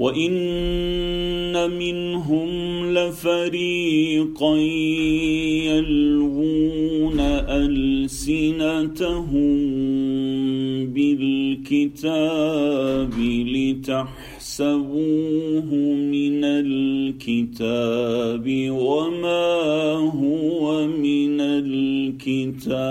وإن منهم لفريقا يلوون ألسنتهم بالكتاب لتحسبوه من الكتاب وما هو من الكتاب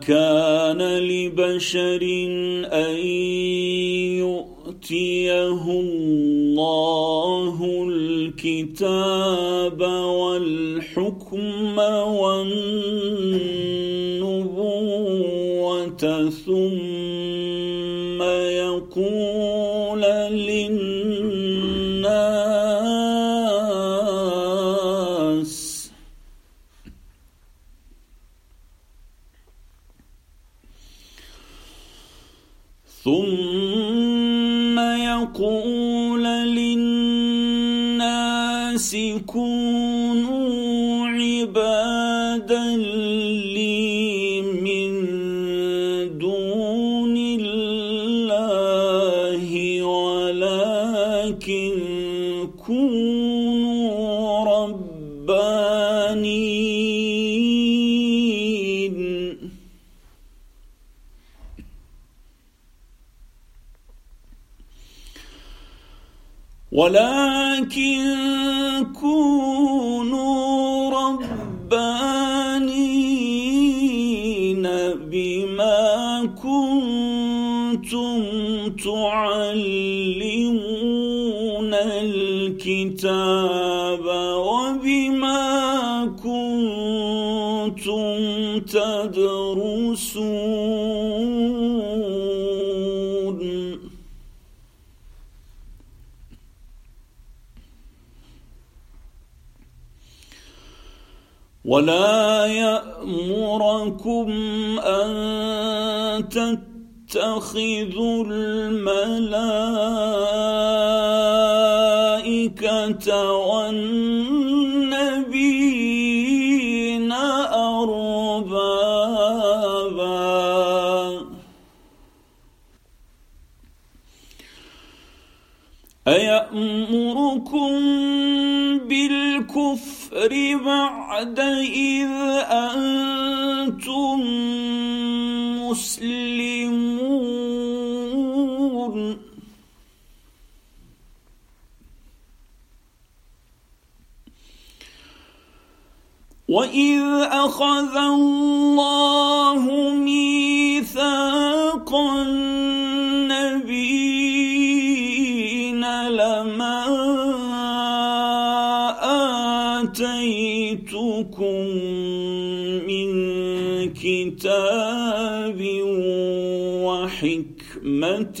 كان لبشر أن يؤتيه الله الكتاب والحكم والنبوة ثم يقول ثم يقول للناس كونوا عبادا لي من دون الله ولكن كونوا ربانين. ولكن كونوا ربانين بما كنتم تعلمون الكتاب وبما كنتم تدرسون. ولا يأمركم أن تتخذوا الملائكة والنبيين أربابا أيأمركم بالكفر بعد إذ أنتم مسلمون. وإذ أخذ الله ميثاق آتيتكم من كتاب وحكمة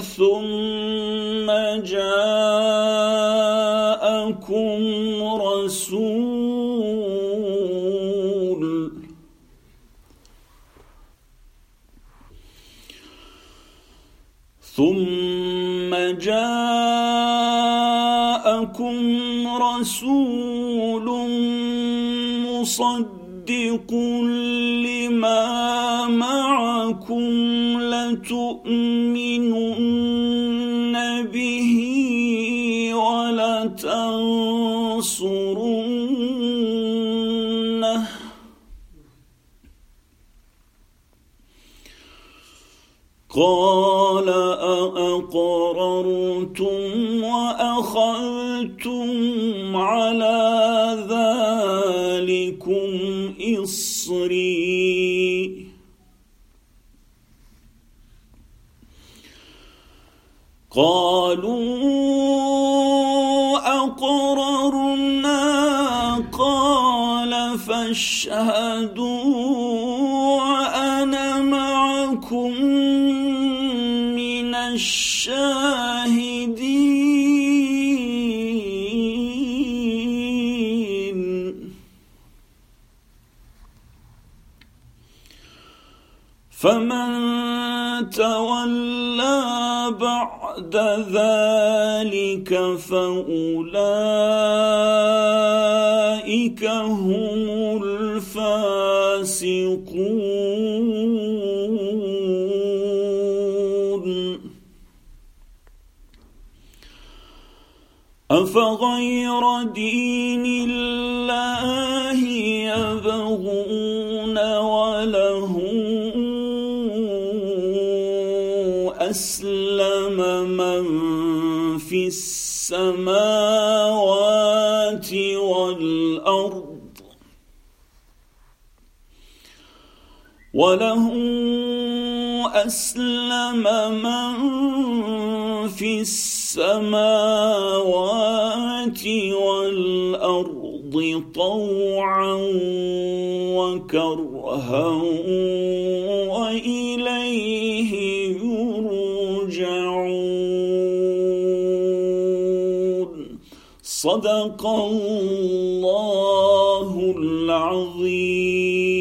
ثم جاءكم رسول ثم جاءكم رسول مصدق لما معكم لتؤمنن به ولتنصرنه. قال أأقررتم وأخذتم على ذلكم إصري. قالوا أقررنا. قال فاشهدوا الشاهدين. فمن تولى بعد ذلك فأولئك هم الفاسقون. أفغير دين الله السماوات والأرض وله أسلم من في السماوات والأرض طوعا وكرها صدق الله العظيم.